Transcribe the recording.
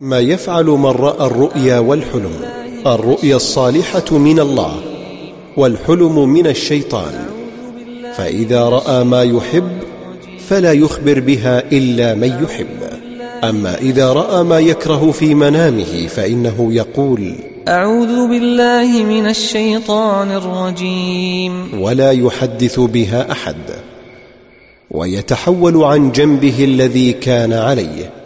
ما يفعل من رأى الرؤيا والحلم الرؤيا الصالحة من الله والحلم من الشيطان. فإذا رأى ما يحب فلا يخبر بها إلا من يحب. أما إذا رأى ما يكره في منامه فإنه يقول أعوذ بالله من الشيطان الرجيم. ولا يحدث بها أحد ويتحول عن جنبه الذي كان عليه.